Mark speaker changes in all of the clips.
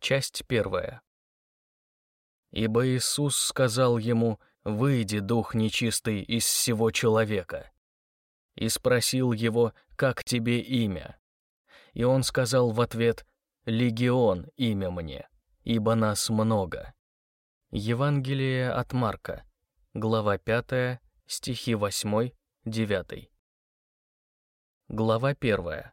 Speaker 1: Часть первая. Ибо Иисус сказал ему, «Выйди, дух нечистый, из всего человека». И спросил его, «Как тебе имя?» И он сказал в ответ, «Легион имя мне, ибо нас много». Евангелие от Марка, глава 5, стихи 8, 9. Глава 1.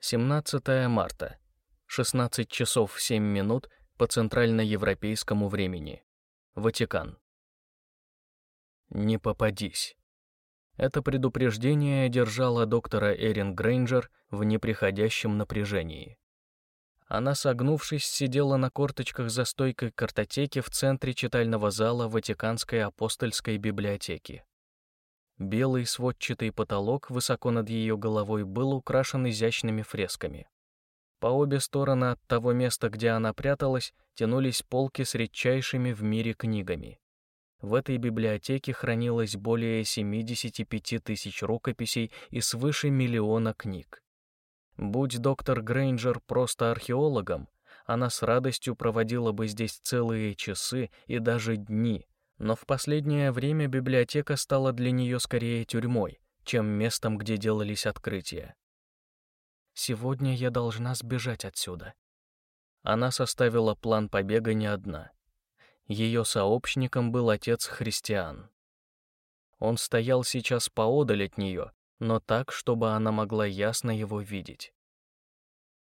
Speaker 1: 17 марта. 16 часов 7 минут по центральноевропейскому времени. Ватикан. Не попадись. Это предупреждение держало доктора Эрин Грейнджер в неприходящем напряжении. Она, согнувшись, сидела на корточках за стойкой картотеки в центре читального зала Ватиканской апостольской библиотеки. Белый сводчатый потолок высоко над ее головой был украшен изящными фресками. По обе стороны от того места, где она пряталась, тянулись полки с редчайшими в мире книгами. В этой библиотеке хранилось более 75 тысяч рукописей и свыше миллиона книг. Будь доктор Грейнджер просто археологом, она с радостью проводила бы здесь целые часы и даже дни, но в последнее время библиотека стала для нее скорее тюрьмой, чем местом, где делались открытия. Сегодня я должна сбежать отсюда. Она составила план побега не одна. Ее сообщником был отец Христиан. Он стоял сейчас поодаль от нее, но так, чтобы она могла ясно его видеть.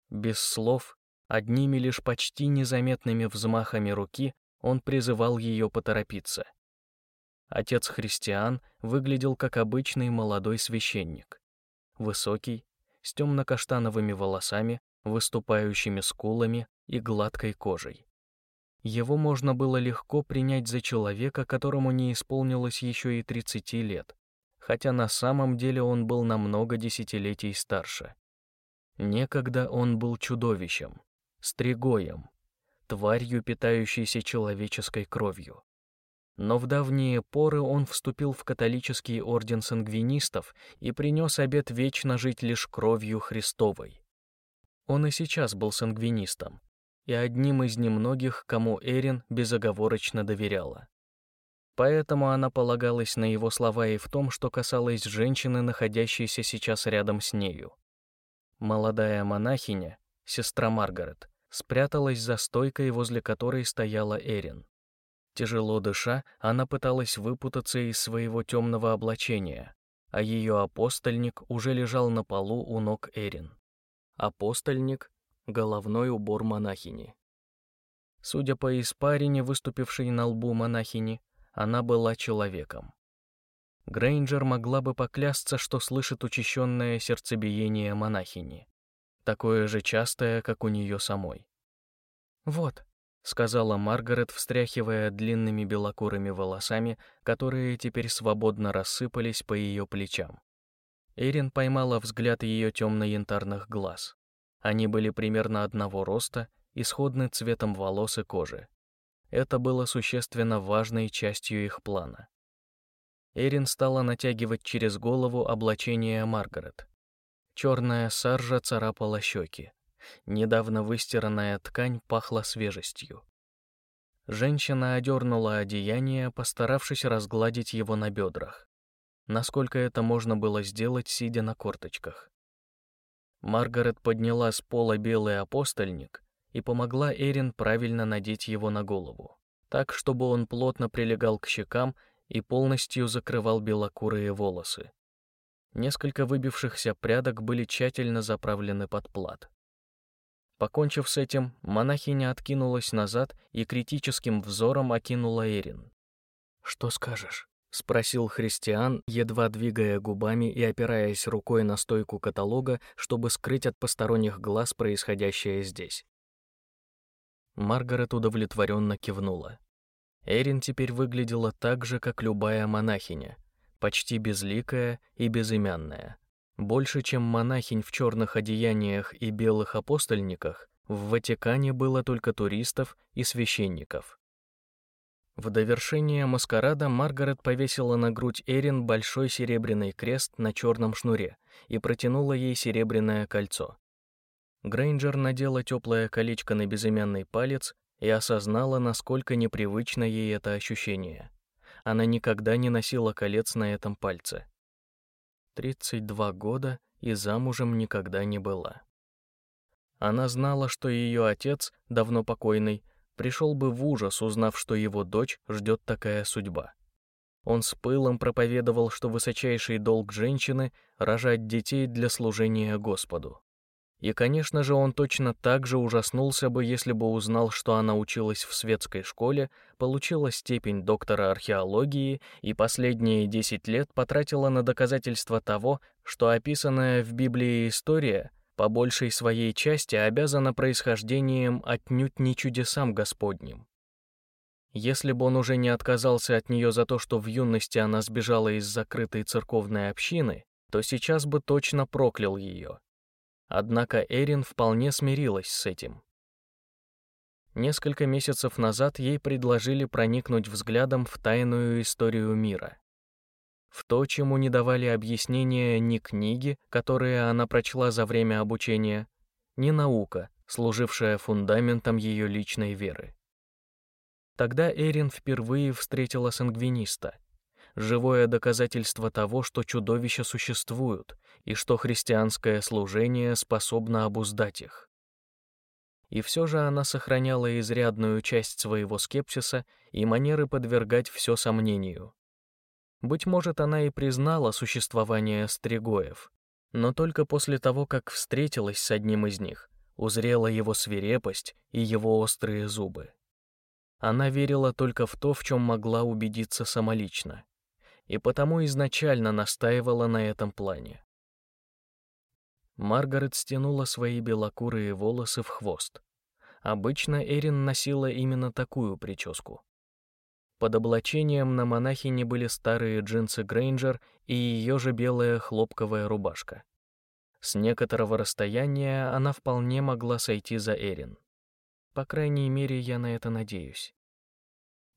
Speaker 1: Без слов, одними лишь почти незаметными взмахами руки, он призывал ее поторопиться. Отец Христиан выглядел как обычный молодой священник. Высокий, с темно-каштановыми волосами, выступающими скулами и гладкой кожей. Его можно было легко принять за человека, которому не исполнилось еще и 30 лет, хотя на самом деле он был намного десятилетий старше. Некогда он был чудовищем, стригоем, тварью, питающейся человеческой кровью. Но в давние поры он вступил в католический орден сангвинистов и принес обет вечно жить лишь кровью Христовой. Он и сейчас был сангвинистом, и одним из немногих, кому Эрин безоговорочно доверяла. Поэтому она полагалась на его слова и в том, что касалось женщины, находящейся сейчас рядом с нею. Молодая монахиня, сестра Маргарет, спряталась за стойкой, возле которой стояла Эрин. Тяжело дыша, она пыталась выпутаться из своего темного облачения, а ее апостольник уже лежал на полу у ног Эрин. Апостольник — головной убор монахини. Судя по испарине, выступившей на лбу монахини, она была человеком. Грейнджер могла бы поклясться, что слышит учащенное сердцебиение монахини, такое же частое, как у нее самой. «Вот», — сказала Маргарет, встряхивая длинными белокурыми волосами, которые теперь свободно рассыпались по ее плечам. Эрин поймала взгляд ее темно-янтарных глаз. Они были примерно одного роста и сходны цветом волос и кожи. Это было существенно важной частью их плана. Эрин стала натягивать через голову облачение Маргарет. Черная саржа царапала щеки. Недавно выстиранная ткань пахла свежестью. Женщина одернула одеяние, постаравшись разгладить его на бедрах. Насколько это можно было сделать, сидя на корточках. Маргарет подняла с пола белый апостольник и помогла Эрин правильно надеть его на голову, так, чтобы он плотно прилегал к щекам и полностью закрывал белокурые волосы. Несколько выбившихся прядок были тщательно заправлены под плат. Покончив с этим, монахиня откинулась назад и критическим взором окинула Эрин. «Что скажешь?» — спросил христиан, едва двигая губами и опираясь рукой на стойку каталога, чтобы скрыть от посторонних глаз происходящее здесь. Маргарет удовлетворенно кивнула. Эрин теперь выглядела так же, как любая монахиня, почти безликая и безымянная. Больше, чем монахинь в черных одеяниях и белых апостольниках, в Ватикане было только туристов и священников. В довершение маскарада Маргарет повесила на грудь Эрин большой серебряный крест на черном шнуре и протянула ей серебряное кольцо. Грейнджер надела теплое колечко на безымянный палец и осознала, насколько непривычно ей это ощущение. Она никогда не носила колец на этом пальце. 32 года и замужем никогда не была. Она знала, что ее отец, давно покойный, пришел бы в ужас, узнав, что его дочь ждет такая судьба. Он с пылом проповедовал, что высочайший долг женщины — рожать детей для служения Господу. И, конечно же, он точно так же ужаснулся бы, если бы узнал, что она училась в светской школе, получила степень доктора археологии и последние 10 лет потратила на доказательство того, что описанная в Библии история по большей своей части обязана происхождением отнюдь не чудесам Господним. Если бы он уже не отказался от нее за то, что в юности она сбежала из закрытой церковной общины, то сейчас бы точно проклял ее. Однако Эрин вполне смирилась с этим. Несколько месяцев назад ей предложили проникнуть взглядом в тайную историю мира. В то, чему не давали объяснения ни книги, которые она прочла за время обучения, ни наука, служившая фундаментом ее личной веры. Тогда Эрин впервые встретила сангвиниста — живое доказательство того, что чудовища существуют и что христианское служение способно обуздать их. И все же она сохраняла изрядную часть своего скепсиса и манеры подвергать все сомнению. Быть может, она и признала существование стригоев, но только после того, как встретилась с одним из них, узрела его свирепость и его острые зубы. Она верила только в то, в чем могла убедиться самолично и потому изначально настаивала на этом плане. Маргарет стянула свои белокурые волосы в хвост. Обычно Эрин носила именно такую прическу. Под облачением на монахине были старые джинсы Грейнджер и ее же белая хлопковая рубашка. С некоторого расстояния она вполне могла сойти за Эрин. По крайней мере, я на это надеюсь.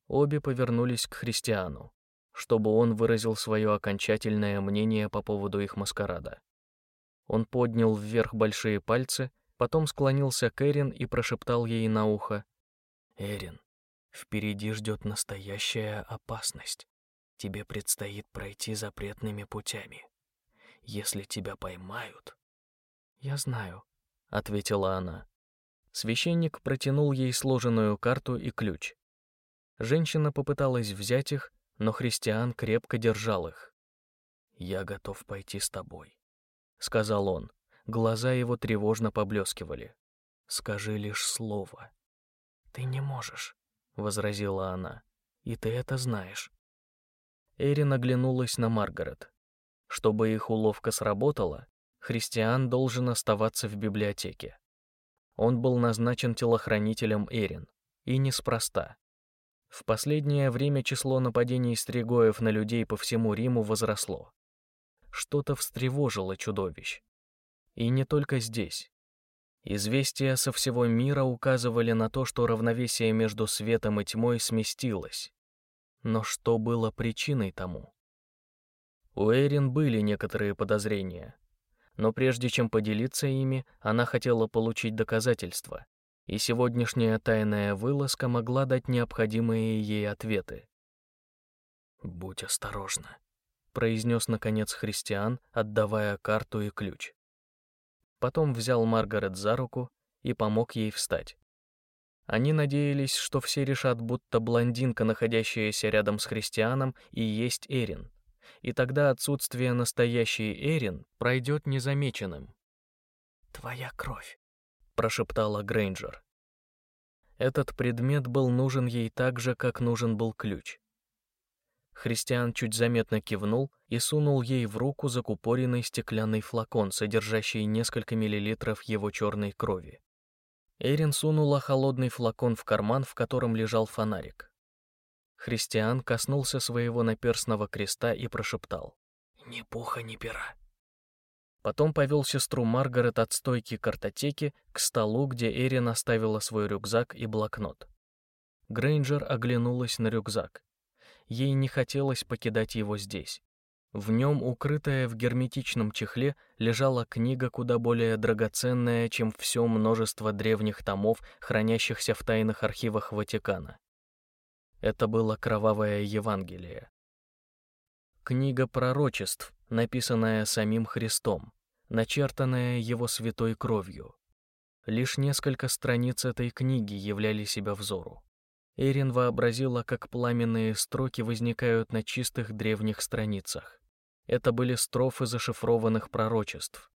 Speaker 1: Обе повернулись к христиану чтобы он выразил свое окончательное мнение по поводу их маскарада. Он поднял вверх большие пальцы, потом склонился к Эрин и прошептал ей на ухо. «Эрин, впереди ждет настоящая опасность. Тебе предстоит пройти запретными путями. Если тебя поймают...» «Я знаю», — ответила она. Священник протянул ей сложенную карту и ключ. Женщина попыталась взять их, но христиан крепко держал их. «Я готов пойти с тобой», — сказал он. Глаза его тревожно поблескивали. «Скажи лишь слово». «Ты не можешь», — возразила она. «И ты это знаешь». Эрин оглянулась на Маргарет. Чтобы их уловка сработала, христиан должен оставаться в библиотеке. Он был назначен телохранителем Эрин, и неспроста. В последнее время число нападений стригоев на людей по всему Риму возросло. Что-то встревожило чудовищ. И не только здесь. Известия со всего мира указывали на то, что равновесие между светом и тьмой сместилось. Но что было причиной тому? У Эрин были некоторые подозрения, но прежде чем поделиться ими, она хотела получить доказательства, и сегодняшняя тайная вылазка могла дать необходимые ей ответы. «Будь осторожна», — произнес наконец христиан, отдавая карту и ключ. Потом взял Маргарет за руку и помог ей встать. Они надеялись, что все решат, будто блондинка, находящаяся рядом с христианом, и есть Эрин, и тогда отсутствие настоящей Эрин пройдет незамеченным. «Твоя кровь», прошептала Грейнджер. Этот предмет был нужен ей так же, как нужен был ключ. Христиан чуть заметно кивнул и сунул ей в руку закупоренный стеклянный флакон, содержащий несколько миллилитров его черной крови. Эрин сунула холодный флакон в карман, в котором лежал фонарик. Христиан коснулся своего наперстного креста и прошептал. «Ни пуха, ни пера. Потом повел сестру Маргарет от стойки картотеки к столу, где Эрин оставила свой рюкзак и блокнот. Грейнджер оглянулась на рюкзак. Ей не хотелось покидать его здесь. В нем, укрытая в герметичном чехле, лежала книга куда более драгоценная, чем все множество древних томов, хранящихся в тайных архивах Ватикана. Это было кровавое Евангелие. Книга пророчеств, написанная самим Христом, начертанная его святой кровью. Лишь несколько страниц этой книги являли себя взору. Эрин вообразила, как пламенные строки возникают на чистых древних страницах. Это были строфы зашифрованных пророчеств.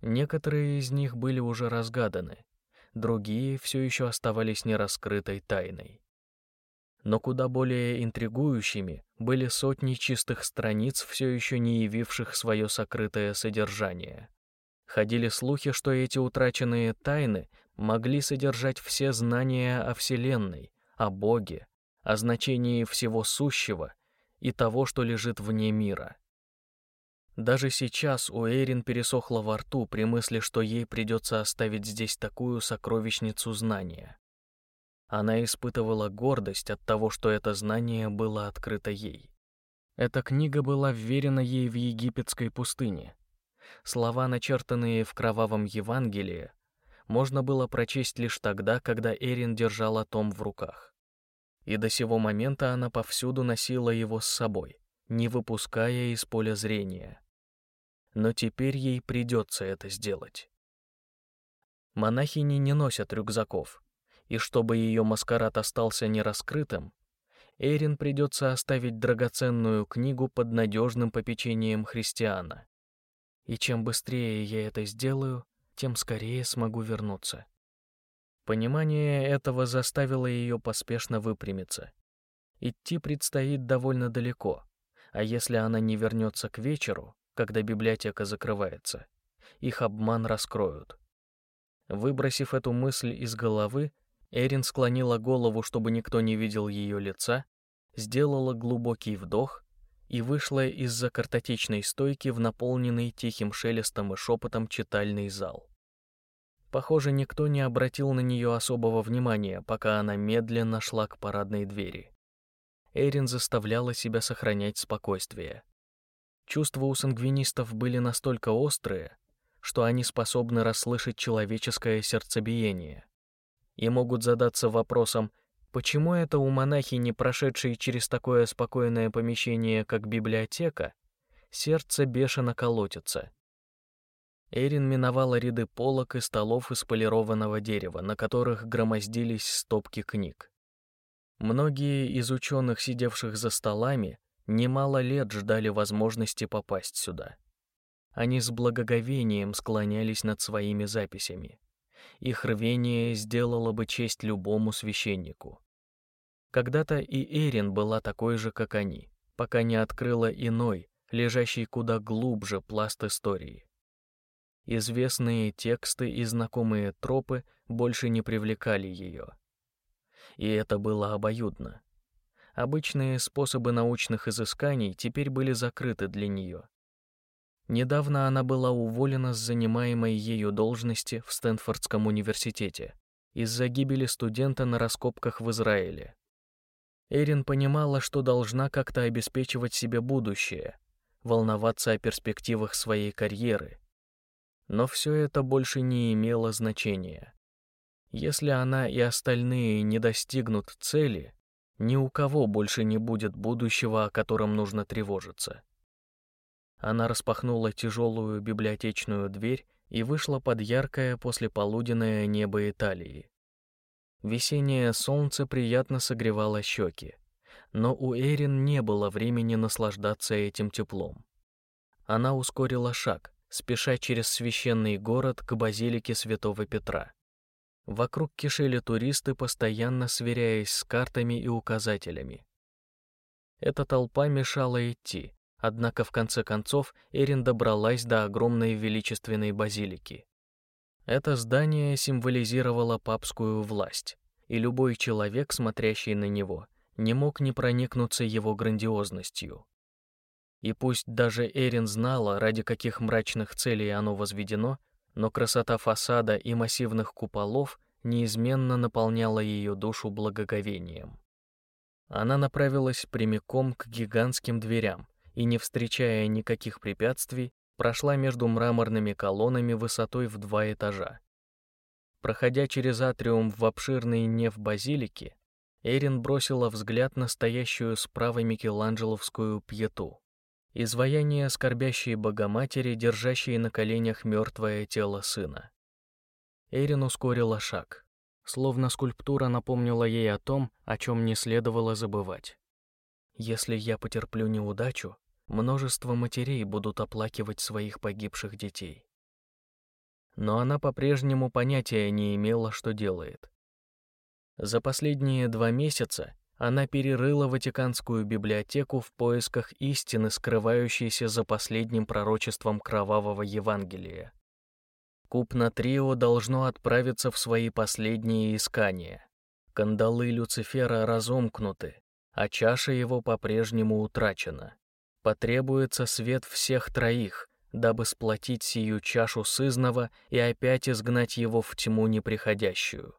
Speaker 1: Некоторые из них были уже разгаданы, другие все еще оставались нераскрытой тайной. Но куда более интригующими были сотни чистых страниц, все еще не явивших свое сокрытое содержание. Ходили слухи, что эти утраченные тайны могли содержать все знания о Вселенной, о Боге, о значении всего сущего и того, что лежит вне мира. Даже сейчас у Эрин пересохло во рту при мысли, что ей придется оставить здесь такую сокровищницу знания. Она испытывала гордость от того, что это знание было открыто ей. Эта книга была вверена ей в египетской пустыне. Слова, начертанные в кровавом Евангелии, можно было прочесть лишь тогда, когда Эрин держала том в руках. И до сего момента она повсюду носила его с собой, не выпуская из поля зрения но теперь ей придется это сделать. Монахини не носят рюкзаков, и чтобы ее маскарад остался нераскрытым, Эрин придется оставить драгоценную книгу под надежным попечением христиана. И чем быстрее я это сделаю, тем скорее смогу вернуться. Понимание этого заставило ее поспешно выпрямиться. Идти предстоит довольно далеко, а если она не вернется к вечеру, когда библиотека закрывается. Их обман раскроют. Выбросив эту мысль из головы, Эрин склонила голову, чтобы никто не видел ее лица, сделала глубокий вдох и вышла из-за картотечной стойки в наполненный тихим шелестом и шепотом читальный зал. Похоже, никто не обратил на нее особого внимания, пока она медленно шла к парадной двери. Эрин заставляла себя сохранять спокойствие. Чувства у сангвинистов были настолько острые, что они способны расслышать человеческое сердцебиение и могут задаться вопросом, почему это у монахи, не прошедшей через такое спокойное помещение, как библиотека, сердце бешено колотится. Эрин миновала ряды полок и столов из полированного дерева, на которых громоздились стопки книг. Многие из ученых, сидевших за столами, немало лет ждали возможности попасть сюда. Они с благоговением склонялись над своими записями. Их рвение сделало бы честь любому священнику. Когда-то и Эрин была такой же, как они, пока не открыла иной, лежащий куда глубже пласт истории. Известные тексты и знакомые тропы больше не привлекали ее. И это было обоюдно. Обычные способы научных изысканий теперь были закрыты для нее. Недавно она была уволена с занимаемой ею должности в Стэнфордском университете из-за гибели студента на раскопках в Израиле. Эрин понимала, что должна как-то обеспечивать себе будущее, волноваться о перспективах своей карьеры. Но все это больше не имело значения. Если она и остальные не достигнут цели, ни у кого больше не будет будущего, о котором нужно тревожиться. Она распахнула тяжелую библиотечную дверь и вышла под яркое послеполуденное небо Италии. Весеннее солнце приятно согревало щеки, но у Эрин не было времени наслаждаться этим теплом. Она ускорила шаг, спеша через священный город к базилике Святого Петра. Вокруг кишели туристы, постоянно сверяясь с картами и указателями. Эта толпа мешала идти, однако в конце концов Эрин добралась до огромной величественной базилики. Это здание символизировало папскую власть, и любой человек, смотрящий на него, не мог не проникнуться его грандиозностью. И пусть даже Эрин знала, ради каких мрачных целей оно возведено, но красота фасада и массивных куполов неизменно наполняла ее душу благоговением. Она направилась прямиком к гигантским дверям и, не встречая никаких препятствий, прошла между мраморными колоннами высотой в два этажа. Проходя через атриум в обширной неф базилике, Эрин бросила взгляд на стоящую справа Микеланджеловскую пьету. Изваяние скорбящей Богоматери, держащей на коленях мертвое тело сына. Эрин ускорила шаг, словно скульптура напомнила ей о том, о чем не следовало забывать. Если я потерплю неудачу, множество матерей будут оплакивать своих погибших детей. Но она по-прежнему понятия не имела, что делает. За последние два месяца она перерыла Ватиканскую библиотеку в поисках истины, скрывающейся за последним пророчеством кровавого Евангелия. Купна Трио должно отправиться в свои последние искания. Кандалы Люцифера разомкнуты, а чаша его по-прежнему утрачена. Потребуется свет всех троих, дабы сплотить сию чашу сызного и опять изгнать его в тьму неприходящую.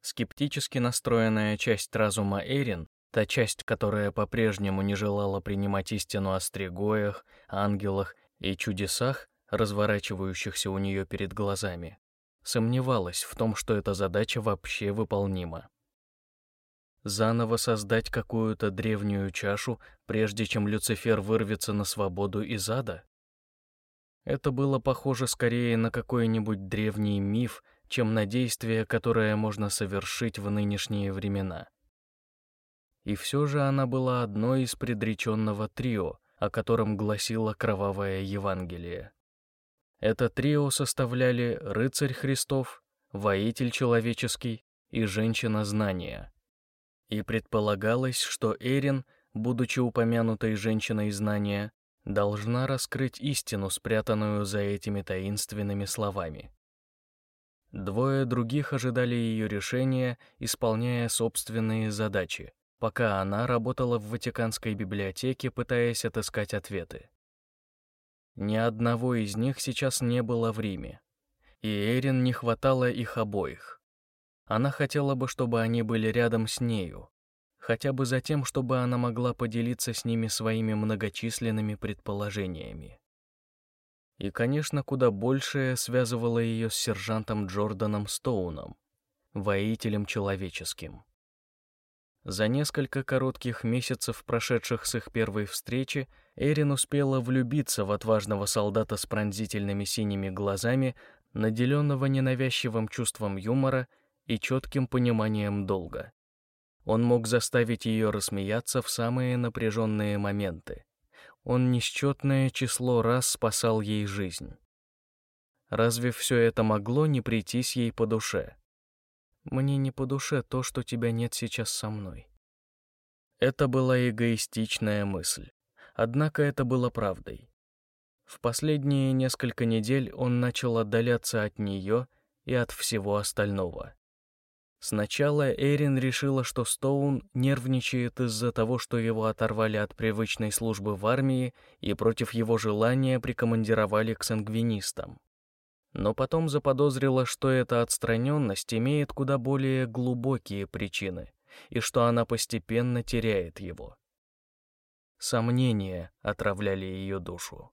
Speaker 1: Скептически настроенная часть разума Эрин, та часть, которая по-прежнему не желала принимать истину о стригоях, ангелах и чудесах, разворачивающихся у нее перед глазами, сомневалась в том, что эта задача вообще выполнима. Заново создать какую-то древнюю чашу, прежде чем Люцифер вырвется на свободу из ада? Это было похоже скорее на какой-нибудь древний миф, чем на действие, которое можно совершить в нынешние времена. И все же она была одной из предреченного трио, о котором гласило кровавое Евангелие. Это трио составляли рыцарь Христов, воитель человеческий и женщина знания. И предполагалось, что Эрин, будучи упомянутой женщиной знания, должна раскрыть истину, спрятанную за этими таинственными словами. Двое других ожидали ее решения, исполняя собственные задачи, пока она работала в Ватиканской библиотеке, пытаясь отыскать ответы. Ни одного из них сейчас не было в Риме, и Эрин не хватало их обоих. Она хотела бы, чтобы они были рядом с нею, хотя бы за тем, чтобы она могла поделиться с ними своими многочисленными предположениями. И, конечно, куда большее связывало ее с сержантом Джорданом Стоуном, воителем человеческим. За несколько коротких месяцев, прошедших с их первой встречи, Эрин успела влюбиться в отважного солдата с пронзительными синими глазами, наделенного ненавязчивым чувством юмора и четким пониманием долга. Он мог заставить ее рассмеяться в самые напряженные моменты, он несчетное число раз спасал ей жизнь. Разве все это могло не прийтись ей по душе? Мне не по душе то, что тебя нет сейчас со мной. Это была эгоистичная мысль. Однако это было правдой. В последние несколько недель он начал отдаляться от нее и от всего остального. Сначала Эрин решила, что Стоун нервничает из-за того, что его оторвали от привычной службы в армии и против его желания прикомандировали к сангвинистам. Но потом заподозрила, что эта отстраненность имеет куда более глубокие причины и что она постепенно теряет его. Сомнения отравляли ее душу.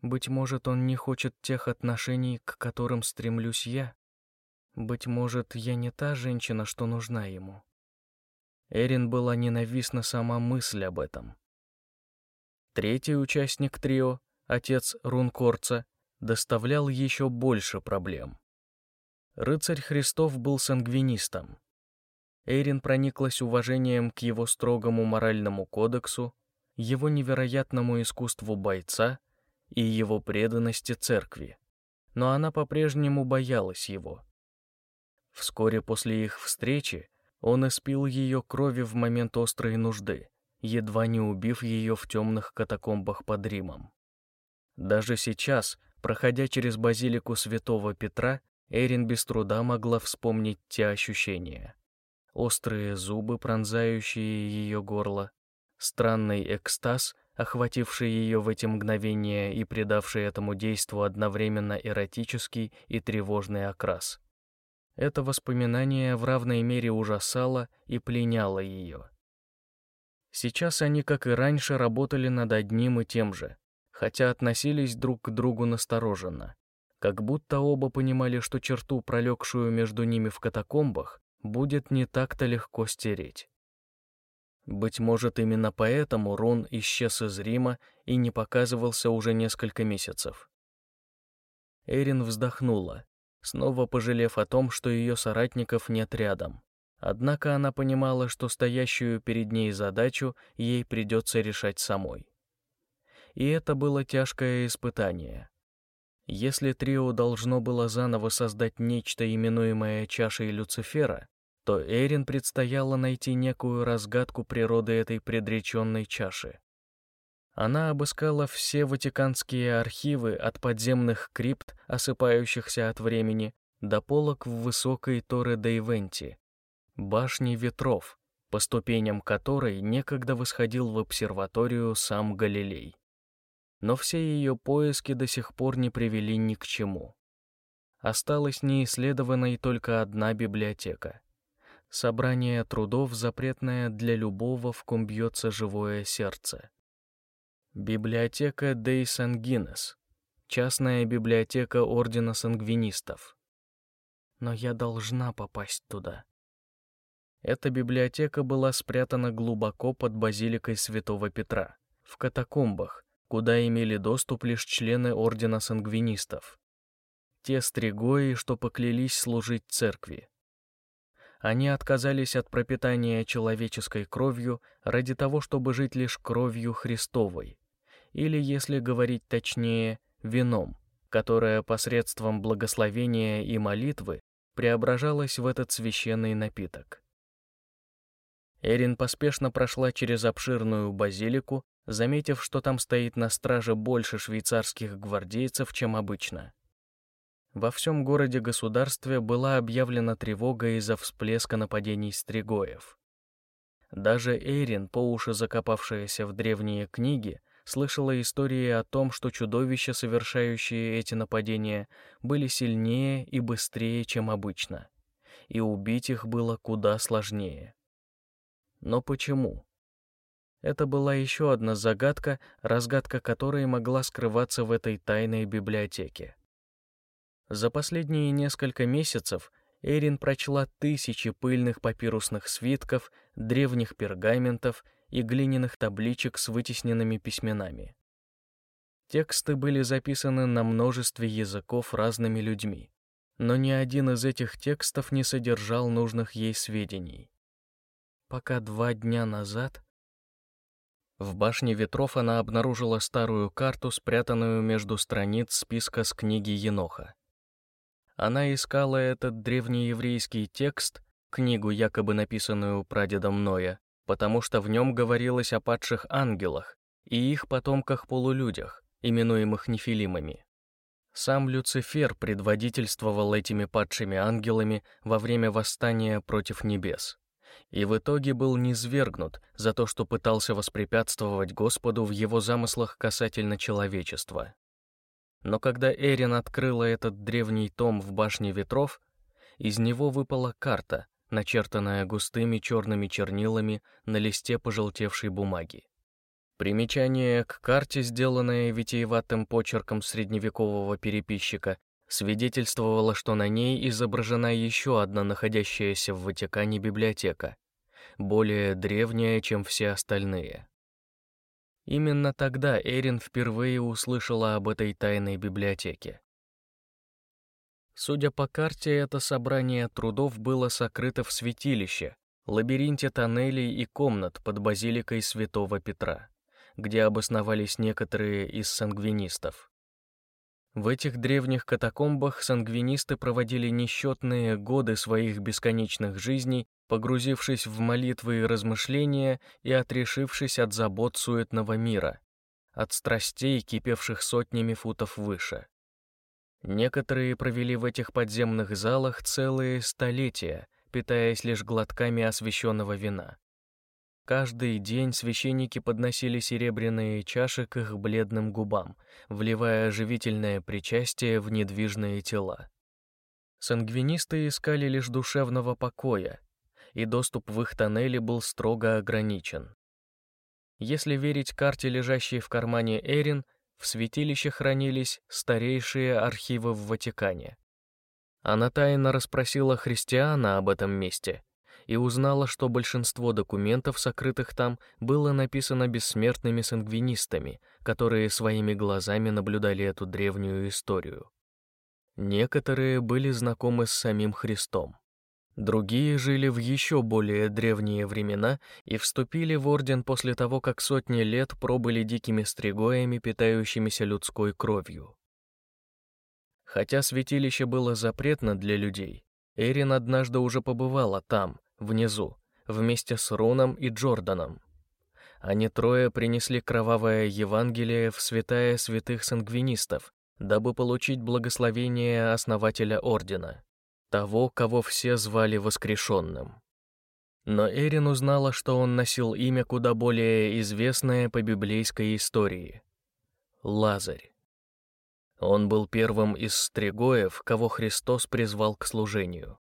Speaker 1: Быть может, он не хочет тех отношений, к которым стремлюсь я? Быть может, я не та женщина, что нужна ему. Эрин была ненавистна сама мысль об этом. Третий участник трио, отец Рункорца, доставлял еще больше проблем. Рыцарь Христов был сангвинистом. Эрин прониклась уважением к его строгому моральному кодексу, его невероятному искусству бойца и его преданности церкви. Но она по-прежнему боялась его. Вскоре после их встречи он испил ее крови в момент острой нужды, едва не убив ее в темных катакомбах под Римом. Даже сейчас, проходя через базилику святого Петра, Эрин без труда могла вспомнить те ощущения. Острые зубы, пронзающие ее горло, странный экстаз, охвативший ее в эти мгновения и придавший этому действу одновременно эротический и тревожный окрас. Это воспоминание в равной мере ужасало и пленяло ее. Сейчас они, как и раньше, работали над одним и тем же, хотя относились друг к другу настороженно, как будто оба понимали, что черту, пролегшую между ними в катакомбах, будет не так-то легко стереть. Быть может, именно поэтому Рон исчез из Рима и не показывался уже несколько месяцев. Эрин вздохнула, снова пожалев о том, что ее соратников нет рядом. Однако она понимала, что стоящую перед ней задачу ей придется решать самой. И это было тяжкое испытание. Если трио должно было заново создать нечто, именуемое чашей Люцифера, то Эрин предстояло найти некую разгадку природы этой предреченной чаши. Она обыскала все ватиканские архивы от подземных крипт, осыпающихся от времени, до полок в высокой Торе де Ивенти, башни ветров, по ступеням которой некогда восходил в обсерваторию сам Галилей. Но все ее поиски до сих пор не привели ни к чему. Осталась неисследованной только одна библиотека. Собрание трудов, запретное для любого, в ком бьется живое сердце. Библиотека Дей Сангинес, частная библиотека Ордена Сангвинистов. Но я должна попасть туда. Эта библиотека была спрятана глубоко под базиликой Святого Петра, в катакомбах, куда имели доступ лишь члены Ордена Сангвинистов. Те стригои, что поклялись служить церкви. Они отказались от пропитания человеческой кровью ради того, чтобы жить лишь кровью Христовой, или, если говорить точнее, вином, которое посредством благословения и молитвы преображалось в этот священный напиток. Эрин поспешно прошла через обширную базилику, заметив, что там стоит на страже больше швейцарских гвардейцев, чем обычно. Во всем городе-государстве была объявлена тревога из-за всплеска нападений стригоев. Даже Эрин, по уши закопавшаяся в древние книги, слышала истории о том, что чудовища, совершающие эти нападения, были сильнее и быстрее, чем обычно, и убить их было куда сложнее. Но почему? Это была еще одна загадка, разгадка которой могла скрываться в этой тайной библиотеке. За последние несколько месяцев Эрин прочла тысячи пыльных папирусных свитков, древних пергаментов и глиняных табличек с вытесненными письменами. Тексты были записаны на множестве языков разными людьми, но ни один из этих текстов не содержал нужных ей сведений пока два дня назад... В башне ветров она обнаружила старую карту, спрятанную между страниц списка с книги Еноха. Она искала этот древнееврейский текст, книгу, якобы написанную прадедом Ноя, потому что в нем говорилось о падших ангелах и их потомках-полулюдях, именуемых нефилимами. Сам Люцифер предводительствовал этими падшими ангелами во время восстания против небес и в итоге был низвергнут за то, что пытался воспрепятствовать Господу в его замыслах касательно человечества. Но когда Эрин открыла этот древний том в башне ветров, из него выпала карта, начертанная густыми черными чернилами на листе пожелтевшей бумаги. Примечание к карте, сделанное витиеватым почерком средневекового переписчика, свидетельствовало, что на ней изображена еще одна находящаяся в Ватикане библиотека, более древняя, чем все остальные. Именно тогда Эрин впервые услышала об этой тайной библиотеке. Судя по карте, это собрание трудов было сокрыто в святилище, лабиринте тоннелей и комнат под базиликой Святого Петра, где обосновались некоторые из сангвинистов. В этих древних катакомбах сангвинисты проводили несчетные годы своих бесконечных жизней, погрузившись в молитвы и размышления и отрешившись от забот суетного мира, от страстей, кипевших сотнями футов выше. Некоторые провели в этих подземных залах целые столетия, питаясь лишь глотками освященного вина. Каждый день священники подносили серебряные чаши к их бледным губам, вливая оживительное причастие в недвижные тела. Сангвинисты искали лишь душевного покоя, и доступ в их тоннели был строго ограничен. Если верить карте, лежащей в кармане Эрин, в святилище хранились старейшие архивы в Ватикане. Она тайно расспросила христиана об этом месте и узнала, что большинство документов, сокрытых там, было написано бессмертными сангвинистами, которые своими глазами наблюдали эту древнюю историю. Некоторые были знакомы с самим Христом. Другие жили в еще более древние времена и вступили в орден после того, как сотни лет пробыли дикими стригоями, питающимися людской кровью. Хотя святилище было запретно для людей, Эрин однажды уже побывала там, внизу, вместе с Руном и Джорданом. Они трое принесли кровавое Евангелие в святая святых сангвинистов, дабы получить благословение основателя ордена того, кого все звали воскрешенным. Но Эрин узнала, что он носил имя куда более известное по библейской истории — Лазарь. Он был первым из стригоев, кого Христос призвал к служению.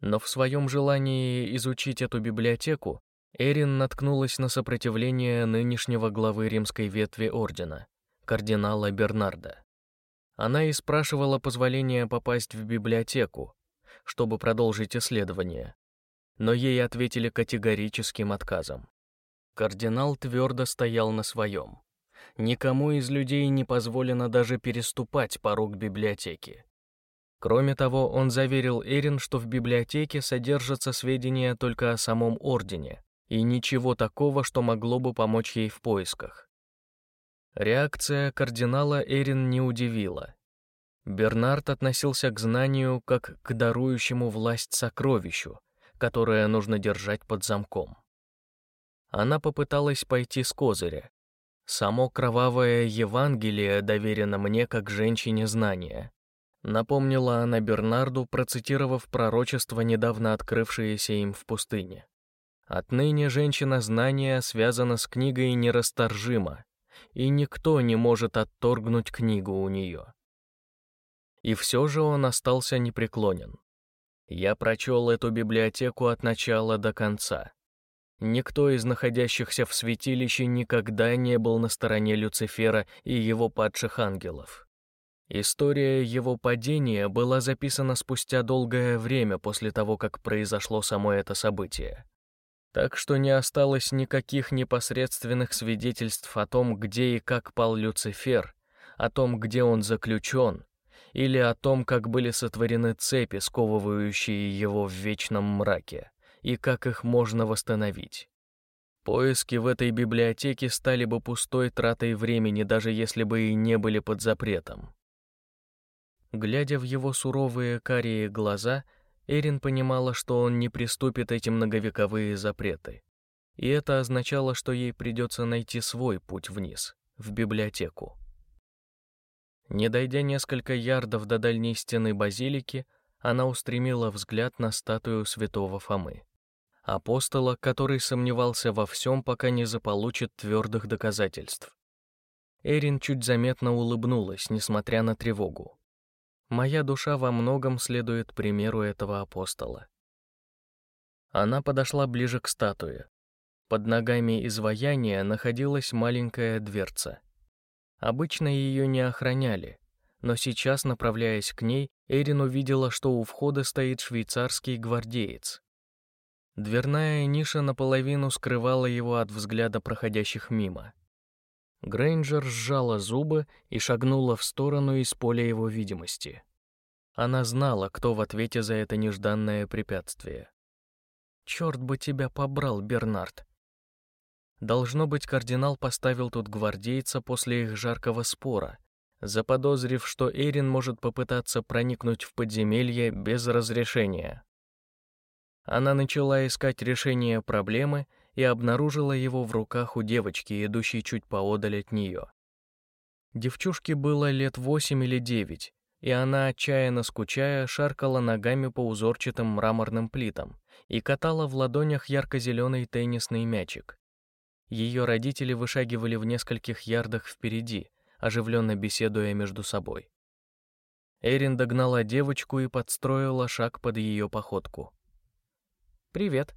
Speaker 1: Но в своем желании изучить эту библиотеку Эрин наткнулась на сопротивление нынешнего главы римской ветви ордена, кардинала Бернарда. Она и спрашивала позволения попасть в библиотеку, чтобы продолжить исследование. Но ей ответили категорическим отказом. Кардинал твердо стоял на своем. Никому из людей не позволено даже переступать порог библиотеки. Кроме того, он заверил Эрин, что в библиотеке содержатся сведения только о самом Ордене, и ничего такого, что могло бы помочь ей в поисках. Реакция кардинала Эрин не удивила. Бернард относился к знанию как к дарующему власть сокровищу, которое нужно держать под замком. Она попыталась пойти с козыря. Само кровавое Евангелие доверено мне как женщине знания. Напомнила она Бернарду, процитировав пророчество, недавно открывшееся им в пустыне. Отныне женщина знания связана с книгой нерасторжимо, и никто не может отторгнуть книгу у нее. И все же он остался непреклонен. Я прочел эту библиотеку от начала до конца. Никто из находящихся в святилище никогда не был на стороне Люцифера и его падших ангелов. История его падения была записана спустя долгое время после того, как произошло само это событие так что не осталось никаких непосредственных свидетельств о том, где и как пал Люцифер, о том, где он заключен, или о том, как были сотворены цепи, сковывающие его в вечном мраке, и как их можно восстановить. Поиски в этой библиотеке стали бы пустой тратой времени, даже если бы и не были под запретом. Глядя в его суровые карие глаза, Эрин понимала, что он не приступит эти многовековые запреты. И это означало, что ей придется найти свой путь вниз, в библиотеку. Не дойдя несколько ярдов до дальней стены базилики, она устремила взгляд на статую святого Фомы. Апостола, который сомневался во всем, пока не заполучит твердых доказательств. Эрин чуть заметно улыбнулась, несмотря на тревогу. Моя душа во многом следует примеру этого апостола. Она подошла ближе к статуе. Под ногами изваяния находилась маленькая дверца. Обычно ее не охраняли, но сейчас, направляясь к ней, Эрин увидела, что у входа стоит швейцарский гвардеец. Дверная ниша наполовину скрывала его от взгляда проходящих мимо. Грейнджер сжала зубы и шагнула в сторону из поля его видимости. Она знала, кто в ответе за это нежданное препятствие. «Черт бы тебя побрал, Бернард!» Должно быть, кардинал поставил тут гвардейца после их жаркого спора, заподозрив, что Эрин может попытаться проникнуть в подземелье без разрешения. Она начала искать решение проблемы и обнаружила его в руках у девочки, идущей чуть поодаль от нее. Девчушке было лет восемь или девять, и она, отчаянно скучая, шаркала ногами по узорчатым мраморным плитам и катала в ладонях ярко-зеленый теннисный мячик. Ее родители вышагивали в нескольких ярдах впереди, оживленно беседуя между собой. Эрин догнала девочку и подстроила шаг под ее походку. «Привет»,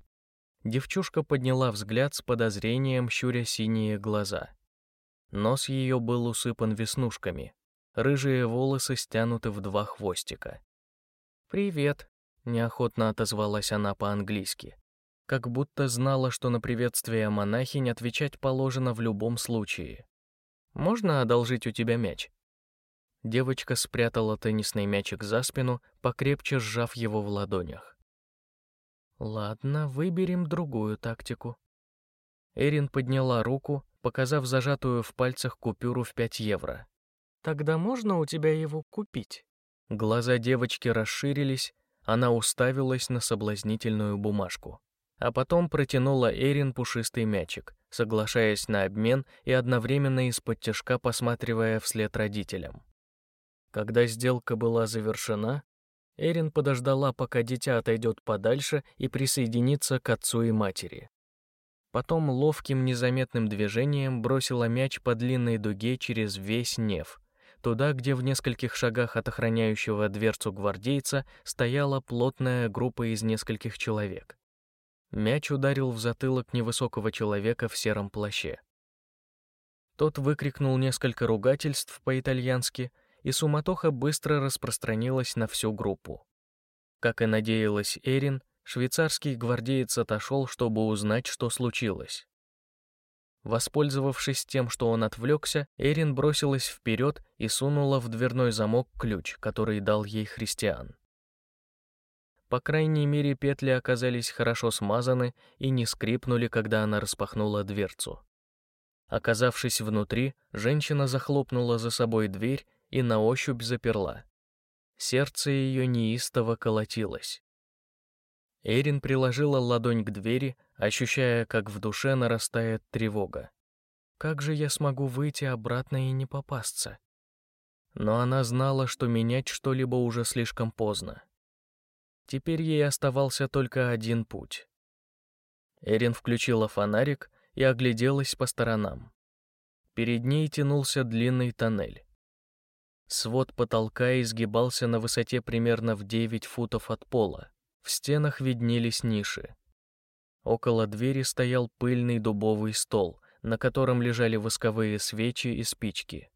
Speaker 1: Девчушка подняла взгляд с подозрением, щуря синие глаза. Нос ее был усыпан веснушками, рыжие волосы стянуты в два хвостика. «Привет», — неохотно отозвалась она по-английски, как будто знала, что на приветствие монахинь отвечать положено в любом случае. «Можно одолжить у тебя мяч?» Девочка спрятала теннисный мячик за спину, покрепче сжав его в ладонях. «Ладно, выберем другую тактику». Эрин подняла руку, показав зажатую в пальцах купюру в 5 евро. «Тогда можно у тебя его купить?» Глаза девочки расширились, она уставилась на соблазнительную бумажку. А потом протянула Эрин пушистый мячик, соглашаясь на обмен и одновременно из-под тяжка посматривая вслед родителям. Когда сделка была завершена, Эрин подождала, пока дитя отойдет подальше и присоединится к отцу и матери. Потом ловким незаметным движением бросила мяч по длинной дуге через весь неф, туда, где в нескольких шагах от охраняющего дверцу гвардейца стояла плотная группа из нескольких человек. Мяч ударил в затылок невысокого человека в сером плаще. Тот выкрикнул несколько ругательств по-итальянски, и суматоха быстро распространилась на всю группу. Как и надеялась Эрин, швейцарский гвардеец отошел, чтобы узнать, что случилось. Воспользовавшись тем, что он отвлекся, Эрин бросилась вперед и сунула в дверной замок ключ, который дал ей христиан. По крайней мере, петли оказались хорошо смазаны и не скрипнули, когда она распахнула дверцу. Оказавшись внутри, женщина захлопнула за собой дверь и на ощупь заперла. Сердце ее неистово колотилось. Эрин приложила ладонь к двери, ощущая, как в душе нарастает тревога. Как же я смогу выйти обратно и не попасться? Но она знала, что менять что-либо уже слишком поздно. Теперь ей оставался только один путь. Эрин включила фонарик и огляделась по сторонам. Перед ней тянулся длинный тоннель. Свод потолка изгибался на высоте примерно в 9 футов от пола. В стенах виднелись ниши. Около двери стоял пыльный дубовый стол, на котором лежали восковые свечи и спички.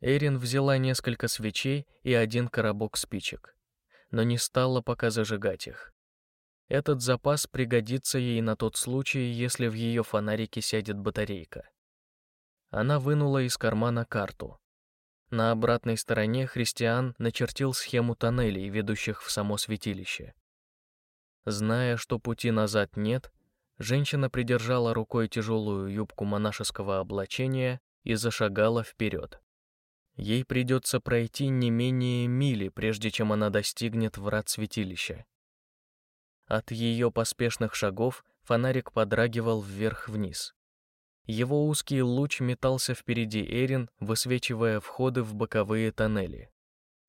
Speaker 1: Эрин взяла несколько свечей и один коробок спичек, но не стала пока зажигать их. Этот запас пригодится ей на тот случай, если в ее фонарике сядет батарейка. Она вынула из кармана карту. На обратной стороне христиан начертил схему тоннелей, ведущих в само святилище. Зная, что пути назад нет, женщина придержала рукой тяжелую юбку монашеского облачения и зашагала вперед. Ей придется пройти не менее мили, прежде чем она достигнет врат святилища. От ее поспешных шагов фонарик подрагивал вверх-вниз. Его узкий луч метался впереди Эрин, высвечивая входы в боковые тоннели.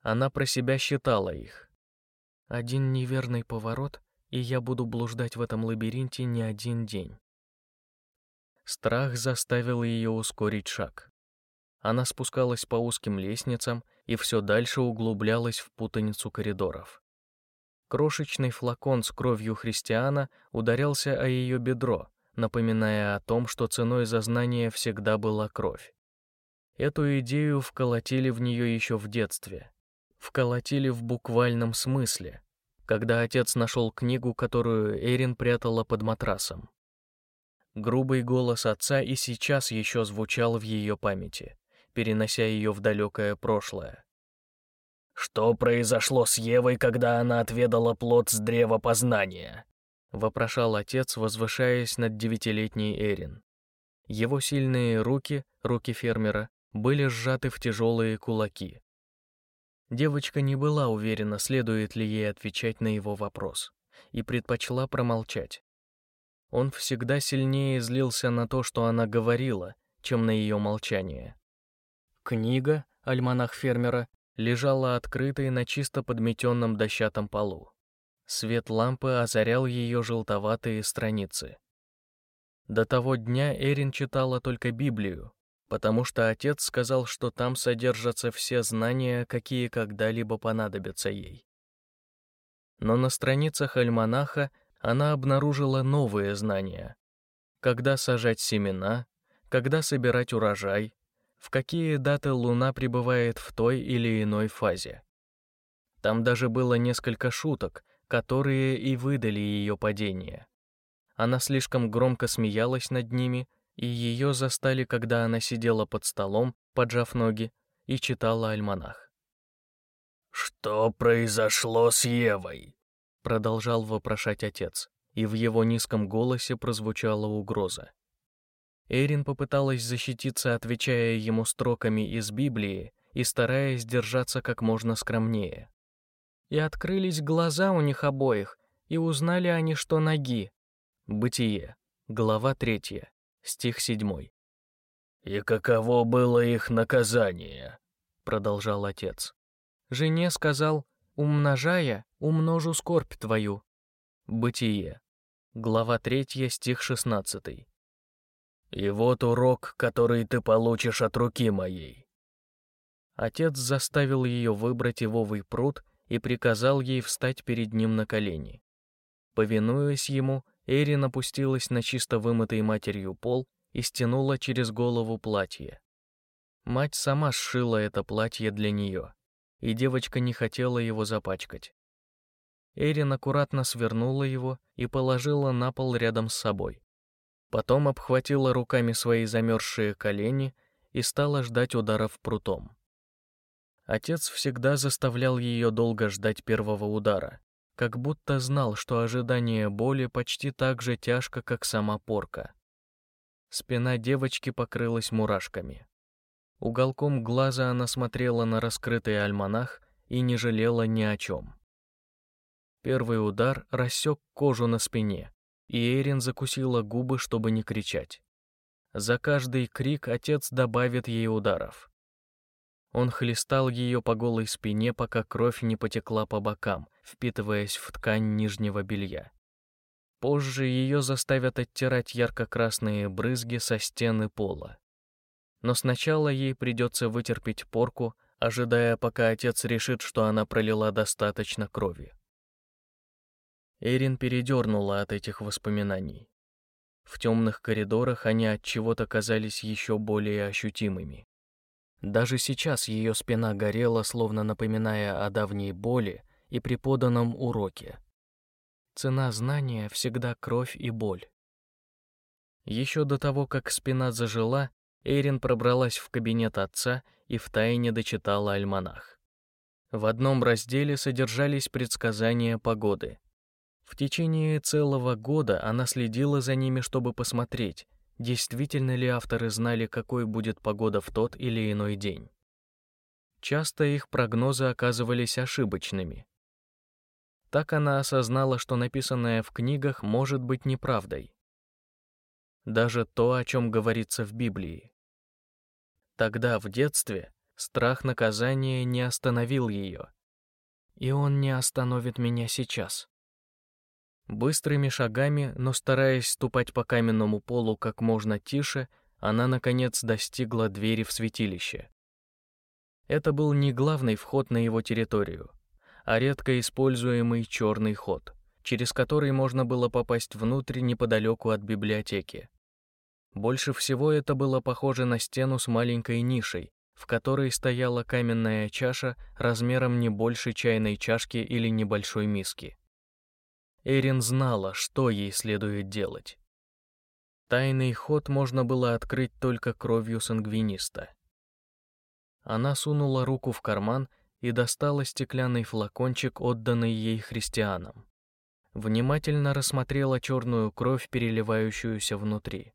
Speaker 1: Она про себя считала их. Один неверный поворот, и я буду блуждать в этом лабиринте не один день. Страх заставил ее ускорить шаг. Она спускалась по узким лестницам и все дальше углублялась в путаницу коридоров. Крошечный флакон с кровью христиана ударялся о ее бедро, напоминая о том, что ценой за знание всегда была кровь. Эту идею вколотили в нее еще в детстве. Вколотили в буквальном смысле, когда отец нашел книгу, которую Эрин прятала под матрасом. Грубый голос отца и сейчас еще звучал в ее памяти, перенося ее в далекое прошлое. «Что произошло с Евой, когда она отведала плод с древа познания?» — вопрошал отец, возвышаясь над девятилетней Эрин. Его сильные руки, руки фермера, были сжаты в тяжелые кулаки. Девочка не была уверена, следует ли ей отвечать на его вопрос, и предпочла промолчать. Он всегда сильнее злился на то, что она говорила, чем на ее молчание. Книга, альманах фермера, лежала открытой на чисто подметенном дощатом полу. Свет лампы озарял ее желтоватые страницы. До того дня Эрин читала только Библию, потому что отец сказал, что там содержатся все знания, какие когда-либо понадобятся ей. Но на страницах альманаха она обнаружила новые знания. Когда сажать семена, когда собирать урожай, в какие даты Луна пребывает в той или иной фазе. Там даже было несколько шуток, которые и выдали ее падение. Она слишком громко смеялась над ними, и ее застали, когда она сидела под столом, поджав ноги, и читала альманах.
Speaker 2: «Что произошло с Евой?»
Speaker 1: — продолжал вопрошать отец, и в его низком голосе прозвучала угроза. Эрин попыталась защититься, отвечая ему строками из Библии и стараясь держаться как можно скромнее. И открылись глаза у них обоих, и узнали они, что ноги. Бытие, глава третья, стих седьмой.
Speaker 2: «И каково было их наказание?» — продолжал отец.
Speaker 1: Жене сказал, умножая, умножу скорбь твою. Бытие, глава третья, стих шестнадцатый.
Speaker 2: И вот урок, который ты получишь от руки моей.
Speaker 1: Отец заставил ее выбрать ивовый пруд и приказал ей встать перед ним на колени. Повинуясь ему, Эрин опустилась на чисто вымытый матерью пол и стянула через голову платье. Мать сама сшила это платье для нее, и девочка не хотела его запачкать. Эрин аккуратно свернула его и положила на пол рядом с собой. Потом обхватила руками свои замерзшие колени и стала ждать ударов прутом. Отец всегда заставлял ее долго ждать первого удара, как будто знал, что ожидание боли почти так же тяжко, как сама порка. Спина девочки покрылась мурашками. Уголком глаза она смотрела на раскрытый альманах и не жалела ни о чем. Первый удар рассек кожу на спине, и Эрин закусила губы, чтобы не кричать. За каждый крик отец добавит ей ударов. Он хлестал ее по голой спине, пока кровь не потекла по бокам, впитываясь в ткань нижнего белья. Позже ее заставят оттирать ярко-красные брызги со стены пола. Но сначала ей придется вытерпеть порку, ожидая, пока отец решит, что она пролила достаточно крови. Эрин передернула от этих воспоминаний. В темных коридорах они от чего-то казались еще более ощутимыми. Даже сейчас ее спина горела, словно напоминая о давней боли и преподанном уроке. Цена знания всегда кровь и боль. Еще до того, как спина зажила, Эрин пробралась в кабинет отца и втайне дочитала альманах. В одном разделе содержались предсказания погоды. В течение целого года она следила за ними, чтобы посмотреть, действительно ли авторы знали, какой будет погода в тот или иной день. Часто их прогнозы оказывались ошибочными. Так она осознала, что написанное в книгах может быть неправдой. Даже то, о чем говорится в Библии. Тогда, в детстве, страх наказания не остановил ее. И он не остановит меня сейчас. Быстрыми шагами, но стараясь ступать по каменному полу как можно тише, она, наконец, достигла двери в святилище. Это был не главный вход на его территорию, а редко используемый черный ход, через который можно было попасть внутрь неподалеку от библиотеки. Больше всего это было похоже на стену с маленькой нишей, в которой стояла каменная чаша размером не больше чайной чашки или небольшой миски. Эрин знала, что ей следует делать. Тайный ход можно было открыть только кровью сангвиниста. Она сунула руку в карман и достала стеклянный флакончик, отданный ей христианам. Внимательно рассмотрела черную кровь, переливающуюся внутри.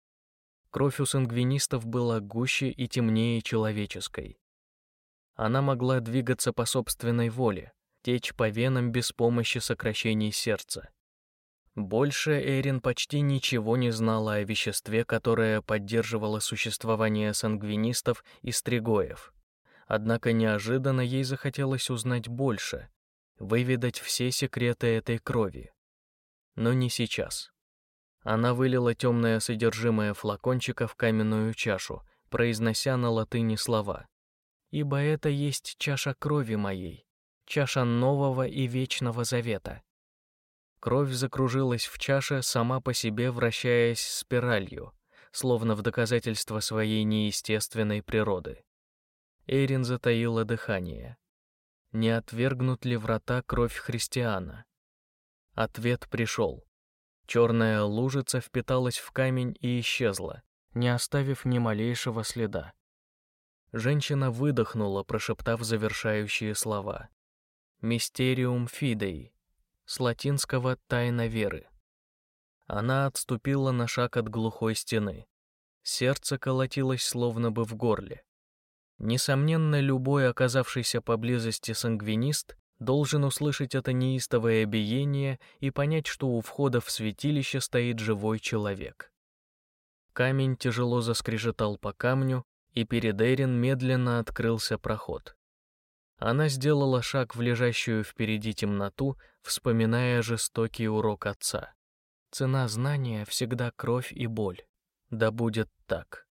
Speaker 1: Кровь у сангвинистов была гуще и темнее человеческой. Она могла двигаться по собственной воле, течь по венам без помощи сокращений сердца. Больше Эрин почти ничего не знала о веществе, которое поддерживало существование сангвинистов и стригоев. Однако неожиданно ей захотелось узнать больше, выведать все секреты этой крови. Но не сейчас. Она вылила темное содержимое флакончика в каменную чашу, произнося на латыни слова. «Ибо это есть чаша крови моей, чаша нового и вечного завета». Кровь закружилась в чаше, сама по себе вращаясь спиралью, словно в доказательство своей неестественной природы. Эрин затаила дыхание. Не отвергнут ли врата кровь христиана? Ответ пришел. Черная лужица впиталась в камень и исчезла, не оставив ни малейшего следа. Женщина выдохнула, прошептав завершающие слова. «Мистериум фидей» с латинского «тайна веры». Она отступила на шаг от глухой стены. Сердце колотилось словно бы в горле. Несомненно, любой оказавшийся поблизости сангвинист должен услышать это неистовое биение и понять, что у входа в святилище стоит живой человек. Камень тяжело заскрежетал по камню, и перед Эрин медленно открылся проход. Она сделала шаг в лежащую впереди темноту, вспоминая жестокий урок отца. Цена знания всегда кровь и боль. Да будет так.